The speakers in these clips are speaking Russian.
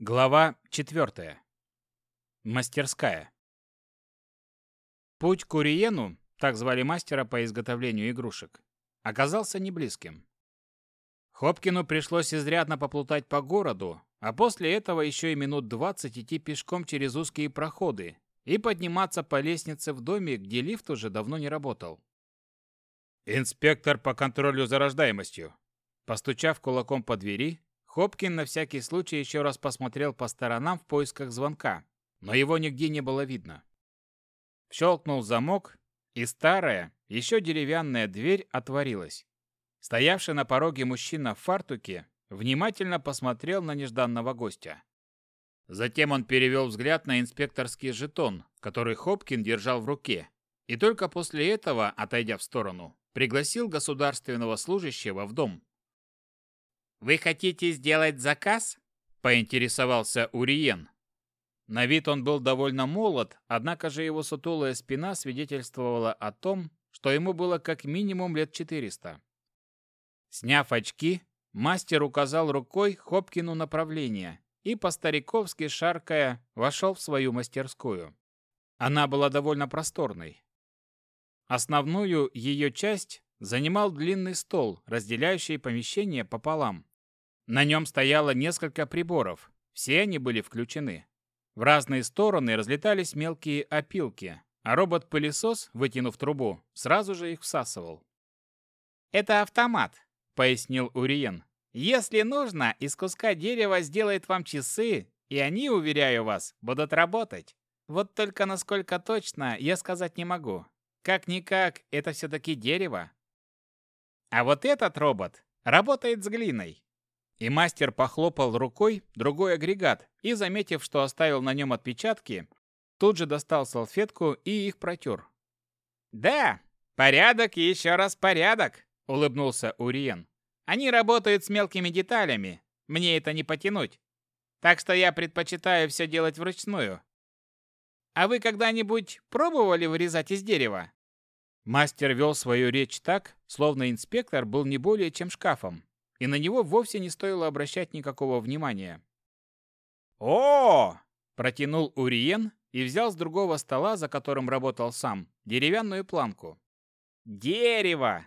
Глава 4. Мастерская. Путь к Уриену, так звали мастера по изготовлению игрушек, оказался неблизким. Хопкину пришлось изрядно поплутать по городу, а после этого еще и минут 20 идти пешком через узкие проходы и подниматься по лестнице в доме, где лифт уже давно не работал. «Инспектор по контролю за рождаемостью», постучав кулаком по двери, Хопкин на всякий случай еще раз посмотрел по сторонам в поисках звонка, но его нигде не было видно. Щелкнул замок, и старая, еще деревянная дверь отворилась. Стоявший на пороге мужчина в фартуке внимательно посмотрел на нежданного гостя. Затем он перевел взгляд на инспекторский жетон, который Хопкин держал в руке, и только после этого, отойдя в сторону, пригласил государственного служащего в дом. «Вы хотите сделать заказ?» – поинтересовался Уриен. На вид он был довольно молод, однако же его сутулая спина свидетельствовала о том, что ему было как минимум лет 400. Сняв очки, мастер указал рукой Хопкину направление и, по-стариковски шаркая, вошел в свою мастерскую. Она была довольно просторной. Основную ее часть занимал длинный стол, разделяющий помещение пополам. На нем стояло несколько приборов, все они были включены. В разные стороны разлетались мелкие опилки, а робот-пылесос, вытянув трубу, сразу же их всасывал. «Это автомат», — пояснил Уриен. «Если нужно, из куска дерева сделает вам часы, и они, уверяю вас, будут работать. Вот только насколько точно, я сказать не могу. Как-никак, это все-таки дерево. А вот этот робот работает с глиной. И мастер похлопал рукой другой агрегат и, заметив, что оставил на нем отпечатки, тут же достал салфетку и их протер. «Да, порядок и еще раз порядок», — улыбнулся Уриен. «Они работают с мелкими деталями, мне это не потянуть. Так что я предпочитаю все делать вручную. А вы когда-нибудь пробовали вырезать из дерева?» Мастер вел свою речь так, словно инспектор был не более чем шкафом, и на него вовсе не стоило обращать никакого внимания. «О!» – протянул Уриен и взял с другого стола, за которым работал сам, деревянную планку. «Дерево!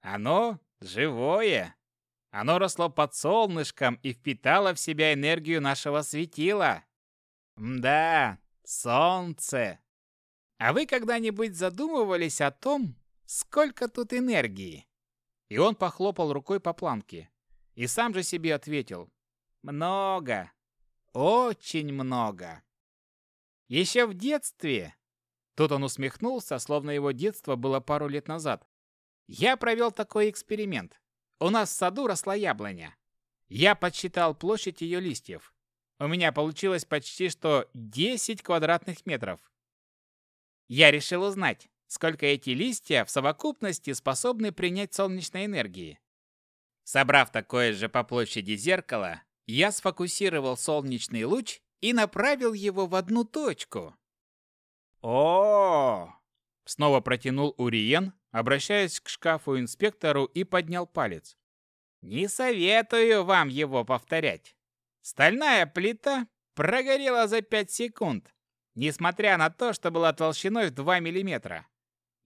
Оно живое! Оно росло под солнышком и впитало в себя энергию нашего светила. Да, солнце! А вы когда-нибудь задумывались о том, сколько тут энергии?» И он похлопал рукой по планке. И сам же себе ответил. Много. Очень много. Еще в детстве. Тут он усмехнулся, словно его детство было пару лет назад. Я провел такой эксперимент. У нас в саду росла яблоня. Я подсчитал площадь ее листьев. У меня получилось почти что 10 квадратных метров. Я решил узнать, сколько эти листья в совокупности способны принять солнечной энергии. Собрав такое же по площади зеркало, я сфокусировал солнечный луч и направил его в одну точку. О! Снова протянул Уриен, обращаясь к шкафу-инспектору и поднял палец. Не советую вам его повторять. Стальная плита прогорела за 5 секунд, несмотря на то, что была толщиной в 2 миллиметра.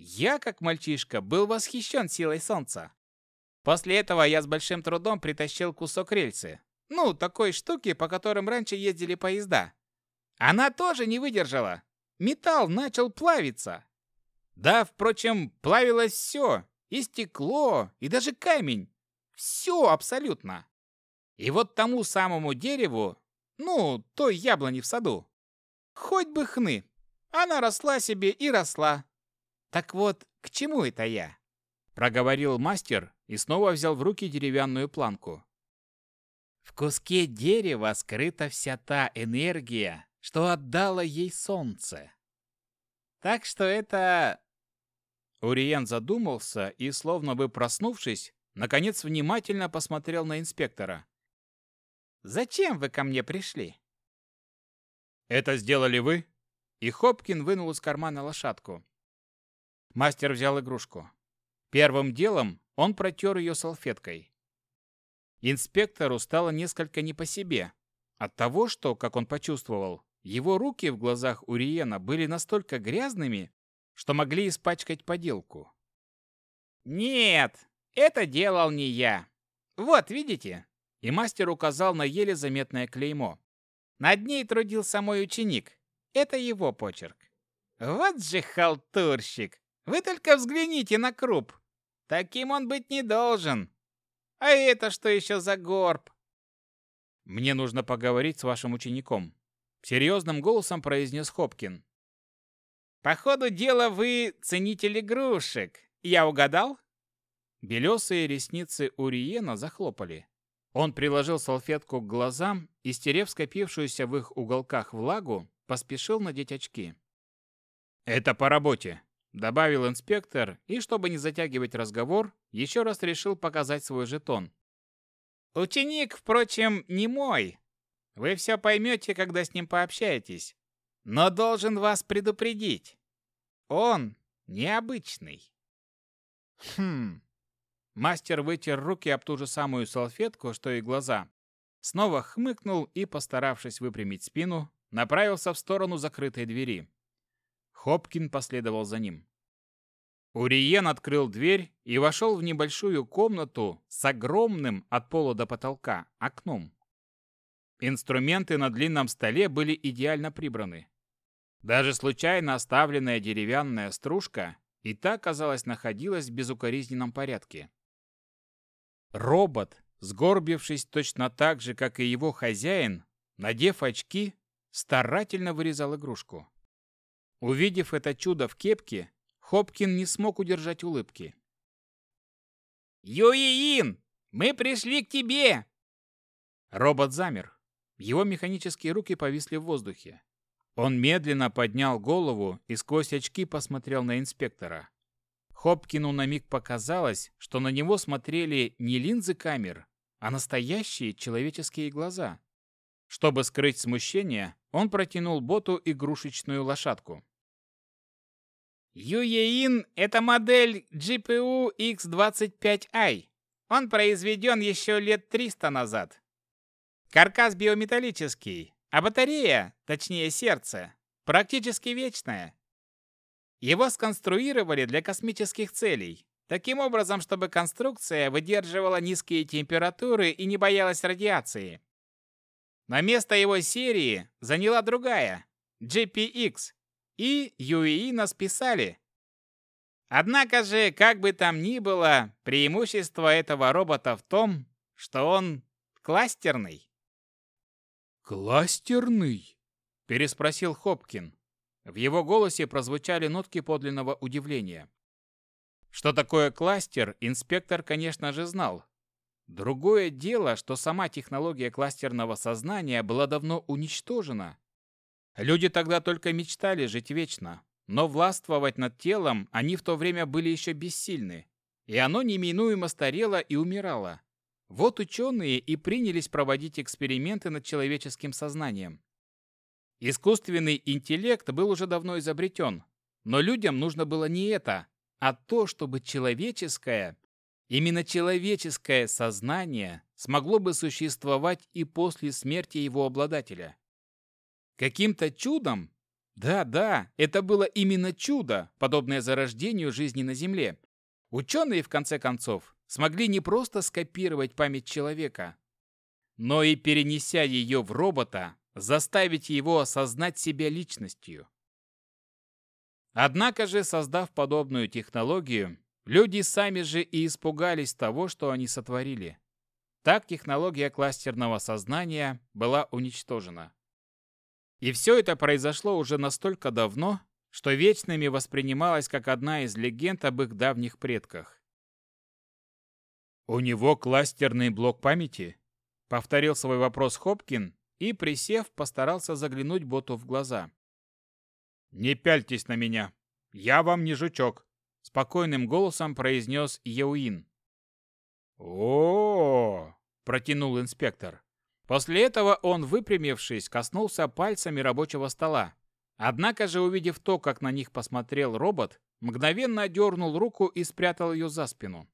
Я, как мальчишка, был восхищен силой солнца. После этого я с большим трудом притащил кусок рельсы. Ну, такой штуки, по которым раньше ездили поезда. Она тоже не выдержала. Металл начал плавиться. Да, впрочем, плавилось все. И стекло, и даже камень. Все абсолютно. И вот тому самому дереву, ну, той яблони в саду, хоть бы хны, она росла себе и росла, так вот, к чему это я? Проговорил мастер и снова взял в руки деревянную планку. В куске дерева скрыта вся та энергия, что отдало ей солнце. Так что это... Уриен задумался и, словно бы проснувшись, наконец внимательно посмотрел на инспектора. «Зачем вы ко мне пришли?» «Это сделали вы?» И Хопкин вынул из кармана лошадку. Мастер взял игрушку. Первым делом он протер ее салфеткой. Инспектору стало несколько не по себе. От того, что, как он почувствовал, его руки в глазах Уриена были настолько грязными, что могли испачкать поделку. «Нет, это делал не я. Вот, видите?» И мастер указал на еле заметное клеймо. Над ней трудился мой ученик. Это его почерк. Вот же халтурщик! Вы только взгляните на круп. Таким он быть не должен. А это что еще за горб? Мне нужно поговорить с вашим учеником. Серьезным голосом произнес Хопкин. По ходу дела вы ценитель игрушек. Я угадал? Белесые ресницы Уриена захлопали. Он приложил салфетку к глазам и, стерев скопившуюся в их уголках влагу, поспешил надеть очки. «Это по работе», — добавил инспектор, и, чтобы не затягивать разговор, еще раз решил показать свой жетон. «Ученик, впрочем, не мой. Вы все поймете, когда с ним пообщаетесь. Но должен вас предупредить. Он необычный». «Хм...» Мастер вытер руки об ту же самую салфетку, что и глаза. Снова хмыкнул и, постаравшись выпрямить спину, направился в сторону закрытой двери. Хопкин последовал за ним. Уриен открыл дверь и вошел в небольшую комнату с огромным от пола до потолка окном. Инструменты на длинном столе были идеально прибраны. Даже случайно оставленная деревянная стружка и та, казалось, находилась в безукоризненном порядке. Робот, сгорбившись точно так же, как и его хозяин, надев очки, старательно вырезал игрушку. Увидев это чудо в кепке, Хопкин не смог удержать улыбки. «Юиин, мы пришли к тебе!» Робот замер. Его механические руки повисли в воздухе. Он медленно поднял голову и сквозь очки посмотрел на инспектора. Хопкину на миг показалось, что на него смотрели не линзы камер, а настоящие человеческие глаза. Чтобы скрыть смущение, он протянул боту игрушечную лошадку. Юеин – это модель GPU X25i. Он произведен еще лет 300 назад. Каркас биометаллический, а батарея, точнее сердце, практически вечная. Его сконструировали для космических целей, таким образом, чтобы конструкция выдерживала низкие температуры и не боялась радиации. На место его серии заняла другая, GPX, и Юиина списали. Однако же, как бы там ни было, преимущество этого робота в том, что он кластерный. «Кластерный?» – переспросил Хопкин. В его голосе прозвучали нотки подлинного удивления. Что такое кластер, инспектор, конечно же, знал. Другое дело, что сама технология кластерного сознания была давно уничтожена, Люди тогда только мечтали жить вечно, но властвовать над телом они в то время были еще бессильны, и оно неминуемо старело и умирало. Вот ученые и принялись проводить эксперименты над человеческим сознанием. Искусственный интеллект был уже давно изобретен, но людям нужно было не это, а то, чтобы человеческое, именно человеческое сознание смогло бы существовать и после смерти его обладателя. Каким-то чудом, да-да, это было именно чудо, подобное зарождению жизни на Земле. Ученые, в конце концов, смогли не просто скопировать память человека, но и, перенеся ее в робота, заставить его осознать себя личностью. Однако же, создав подобную технологию, люди сами же и испугались того, что они сотворили. Так технология кластерного сознания была уничтожена. И все это произошло уже настолько давно, что вечными воспринималось как одна из легенд об их давних предках. «У него кластерный блок памяти?» — повторил свой вопрос Хопкин и, присев, постарался заглянуть боту в глаза. «Не пяльтесь на меня. Я вам не жучок», — спокойным голосом произнес Еуин. «О-о-о!» — протянул инспектор. После этого он, выпрямившись, коснулся пальцами рабочего стола. Однако же, увидев то, как на них посмотрел робот, мгновенно одернул руку и спрятал ее за спину.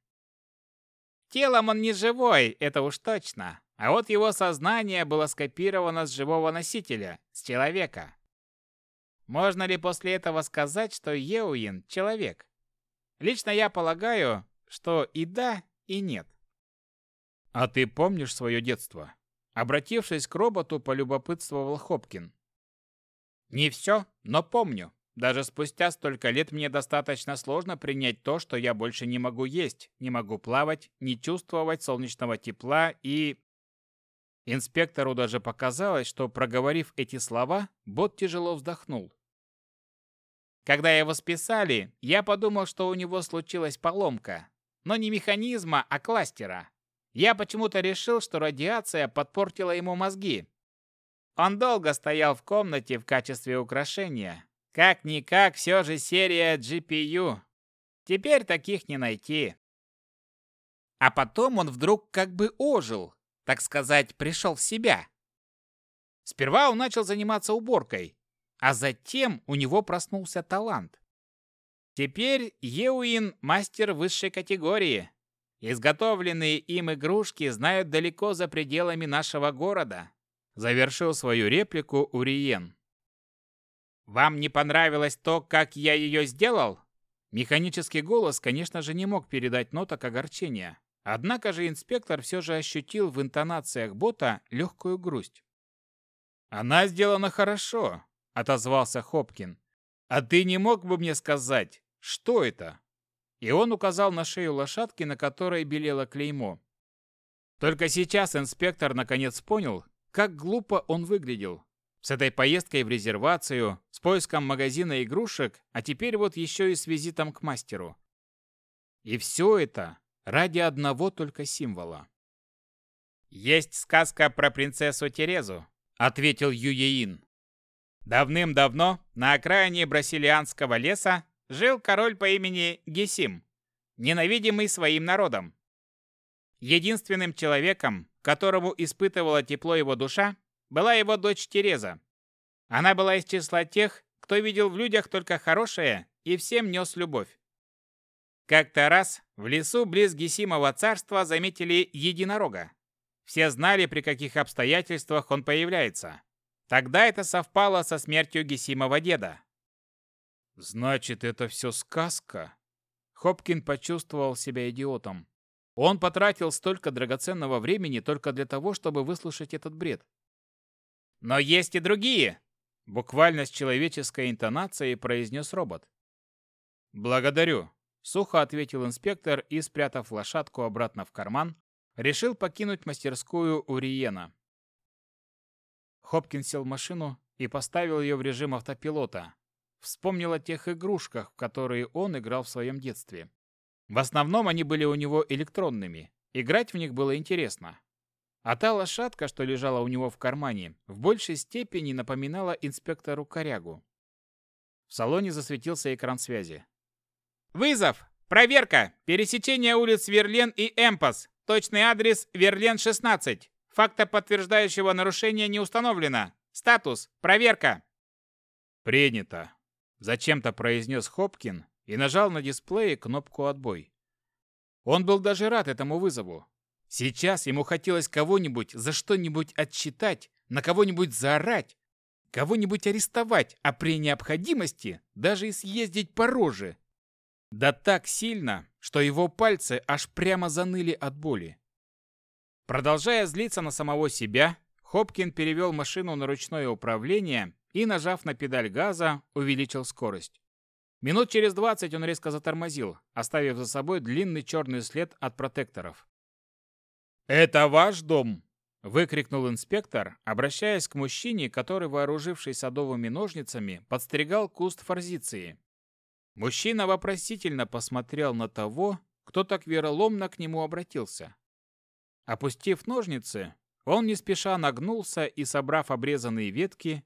«Телом он не живой, это уж точно. а вот его сознание было скопировано с живого носителя, с человека. Можно ли после этого сказать, что Еуин – человек? Лично я полагаю, что и да, и нет. А ты помнишь свое детство? Обратившись к роботу, полюбопытствовал Хопкин. Не все, но помню. Даже спустя столько лет мне достаточно сложно принять то, что я больше не могу есть, не могу плавать, не чувствовать солнечного тепла и... Инспектору даже показалось, что, проговорив эти слова, бот тяжело вздохнул. Когда его списали, я подумал, что у него случилась поломка. Но не механизма, а кластера. Я почему-то решил, что радиация подпортила ему мозги. Он долго стоял в комнате в качестве украшения, как-никак, все же серия GPU. Теперь таких не найти. А потом он вдруг как бы ожил, так сказать, пришел в себя. Сперва он начал заниматься уборкой, а затем у него проснулся талант. Теперь Еуин – мастер высшей категории. Изготовленные им игрушки знают далеко за пределами нашего города. Завершил свою реплику Уриен. «Вам не понравилось то, как я ее сделал?» Механический голос, конечно же, не мог передать ноток огорчения. Однако же инспектор все же ощутил в интонациях бота легкую грусть. «Она сделана хорошо», — отозвался Хопкин. «А ты не мог бы мне сказать, что это?» И он указал на шею лошадки, на которой белело клеймо. Только сейчас инспектор наконец понял, как глупо он выглядел. С этой поездкой в резервацию, с поиском магазина игрушек, а теперь вот еще и с визитом к мастеру. И все это ради одного только символа. «Есть сказка про принцессу Терезу», — ответил Юеин. Давным-давно на окраине Брасилианского леса жил король по имени Гесим, ненавидимый своим народом. Единственным человеком, которому испытывала тепло его душа, была его дочь Тереза. Она была из числа тех, кто видел в людях только хорошее и всем нес любовь. Как-то раз в лесу близ Гесимова царства заметили единорога. Все знали, при каких обстоятельствах он появляется. Тогда это совпало со смертью Гесимова деда. «Значит, это все сказка?» Хопкин почувствовал себя идиотом. Он потратил столько драгоценного времени только для того, чтобы выслушать этот бред. Но есть и другие, буквально с человеческой интонацией произнес робот. Благодарю, сухо ответил инспектор и, спрятав лошадку обратно в карман, решил покинуть мастерскую Уриена. Хопкин сел в машину и поставил ее в режим автопилота. Вспомнил о тех игрушках, в которые он играл в своем детстве. В основном они были у него электронными. Играть в них было интересно. А та лошадка, что лежала у него в кармане, в большей степени напоминала инспектору корягу. В салоне засветился экран связи. «Вызов! Проверка! Пересечение улиц Верлен и Эмпас. Точный адрес Верлен 16. Факта подтверждающего нарушения не установлено. Статус. Проверка». «Принято», — зачем-то произнес Хопкин и нажал на дисплее кнопку «Отбой». Он был даже рад этому вызову. Сейчас ему хотелось кого-нибудь за что-нибудь отчитать, на кого-нибудь заорать, кого-нибудь арестовать, а при необходимости даже и съездить по роже. Да так сильно, что его пальцы аж прямо заныли от боли. Продолжая злиться на самого себя, Хопкин перевел машину на ручное управление и, нажав на педаль газа, увеличил скорость. Минут через двадцать он резко затормозил, оставив за собой длинный черный след от протекторов. «Это ваш дом?» – выкрикнул инспектор, обращаясь к мужчине, который, вооружившись садовыми ножницами, подстригал куст форзиции. Мужчина вопросительно посмотрел на того, кто так вероломно к нему обратился. Опустив ножницы, он не спеша нагнулся и, собрав обрезанные ветки,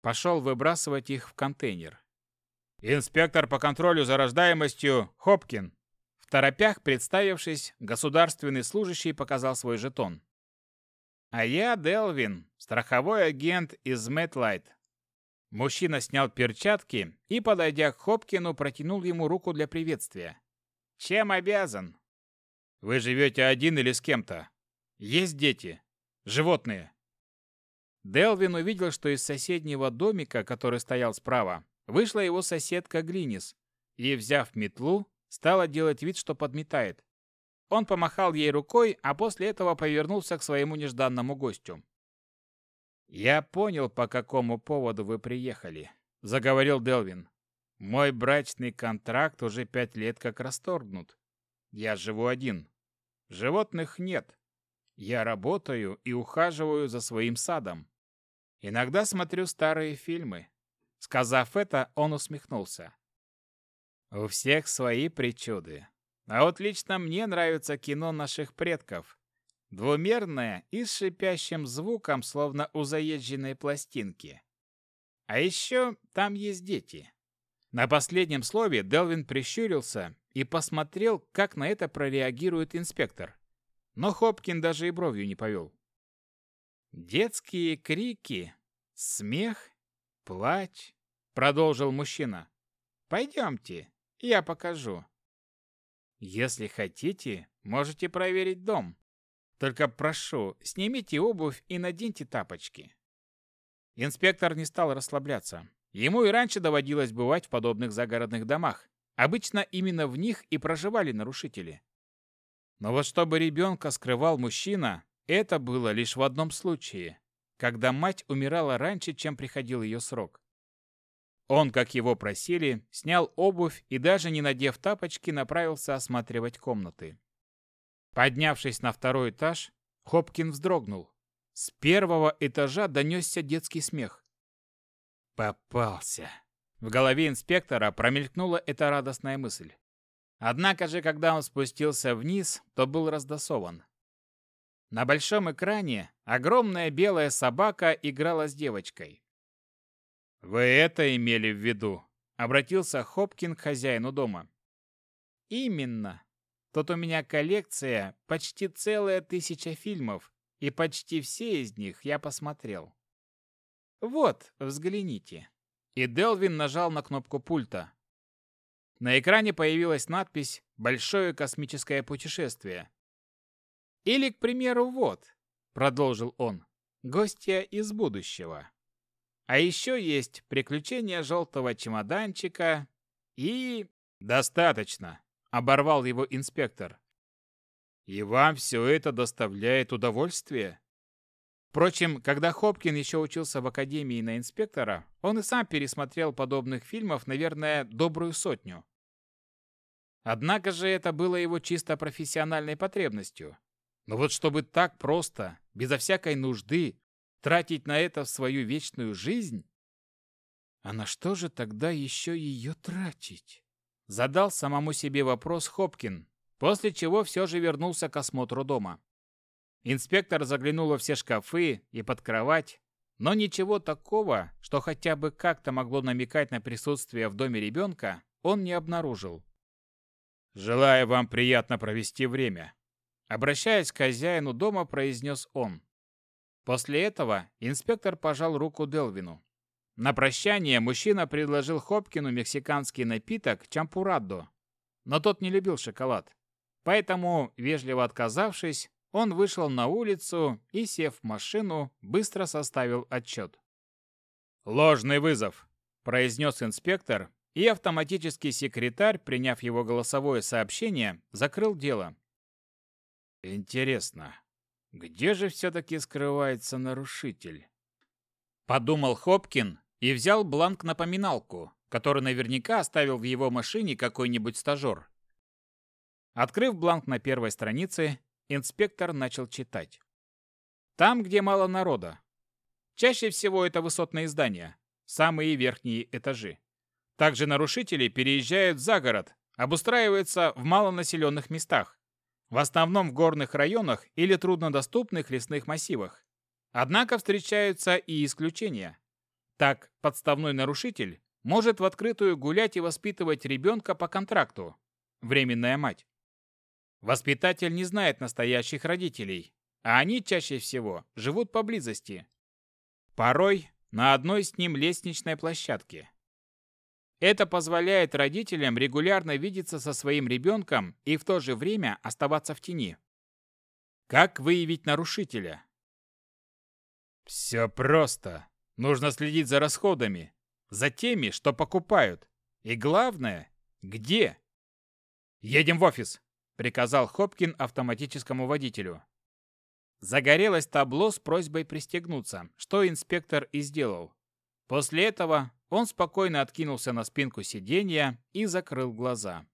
пошел выбрасывать их в контейнер. «Инспектор по контролю за рождаемостью Хопкин», в торопях, представившись, государственный служащий показал свой жетон. «А я Делвин, страховой агент из Мэтлайт». Мужчина снял перчатки и, подойдя к Хопкину, протянул ему руку для приветствия. «Чем обязан?» «Вы живете один или с кем-то?» «Есть дети?» Животные. Делвин увидел, что из соседнего домика, который стоял справа, вышла его соседка Глинис и, взяв метлу, стала делать вид, что подметает. Он помахал ей рукой, а после этого повернулся к своему нежданному гостю. «Я понял, по какому поводу вы приехали», — заговорил Делвин. «Мой брачный контракт уже пять лет как расторгнут. Я живу один. Животных нет. Я работаю и ухаживаю за своим садом. Иногда смотрю старые фильмы». Сказав это, он усмехнулся. «У всех свои причуды. А вот лично мне нравится кино наших предков. Двумерное и с шипящим звуком, словно у заезженной пластинки. А еще там есть дети. На последнем слове Делвин прищурился и посмотрел, как на это прореагирует инспектор. Но Хопкин даже и бровью не повел. «Детские крики, смех, плач», — продолжил мужчина. «Пойдемте, я покажу». Если хотите, можете проверить дом. Только прошу, снимите обувь и наденьте тапочки. Инспектор не стал расслабляться. Ему и раньше доводилось бывать в подобных загородных домах. Обычно именно в них и проживали нарушители. Но вот чтобы ребенка скрывал мужчина, это было лишь в одном случае, когда мать умирала раньше, чем приходил ее срок. Он, как его просили, снял обувь и даже не надев тапочки, направился осматривать комнаты. Поднявшись на второй этаж, Хопкин вздрогнул. С первого этажа донесся детский смех. «Попался!» В голове инспектора промелькнула эта радостная мысль. Однако же, когда он спустился вниз, то был раздосован. На большом экране огромная белая собака играла с девочкой. «Вы это имели в виду?» — обратился Хопкин к хозяину дома. «Именно. Тут у меня коллекция почти целая тысяча фильмов, и почти все из них я посмотрел. Вот, взгляните». И Делвин нажал на кнопку пульта. На экране появилась надпись «Большое космическое путешествие». «Или, к примеру, вот», — продолжил он, — «гостья из будущего». А еще есть приключения желтого чемоданчика и... Достаточно, оборвал его инспектор. И вам все это доставляет удовольствие? Впрочем, когда Хопкин еще учился в академии на инспектора, он и сам пересмотрел подобных фильмов, наверное, добрую сотню. Однако же это было его чисто профессиональной потребностью. Но вот чтобы так просто, безо всякой нужды, Тратить на это свою вечную жизнь? А на что же тогда еще ее тратить? Задал самому себе вопрос Хопкин, после чего все же вернулся к осмотру дома. Инспектор заглянул во все шкафы и под кровать, но ничего такого, что хотя бы как-то могло намекать на присутствие в доме ребенка, он не обнаружил. «Желаю вам приятно провести время», — обращаясь к хозяину дома, произнес он. После этого инспектор пожал руку Делвину. На прощание мужчина предложил Хопкину мексиканский напиток чампурадо, но тот не любил шоколад. Поэтому, вежливо отказавшись, он вышел на улицу и, сев в машину, быстро составил отчет. «Ложный вызов», – произнес инспектор, и автоматический секретарь, приняв его голосовое сообщение, закрыл дело. «Интересно, где же все-таки скрывается нарушитель? Подумал Хопкин и взял бланк-напоминалку, который наверняка оставил в его машине какой-нибудь стажер. Открыв бланк на первой странице, инспектор начал читать. Там, где мало народа. Чаще всего это высотные здания, самые верхние этажи. Также нарушители переезжают за город, обустраиваются в малонаселенных местах в основном в горных районах или труднодоступных лесных массивах. Однако встречаются и исключения. Так, подставной нарушитель может в открытую гулять и воспитывать ребенка по контракту. Временная мать. Воспитатель не знает настоящих родителей, а они чаще всего живут поблизости. Порой на одной с ним лестничной площадке. Это позволяет родителям регулярно видеться со своим ребенком и в то же время оставаться в тени. Как выявить нарушителя? Все просто. Нужно следить за расходами, за теми, что покупают. И главное, где? Едем в офис, приказал Хопкин автоматическому водителю. Загорелось табло с просьбой пристегнуться, что инспектор и сделал. После этого он спокойно откинулся на спинку сиденья и закрыл глаза.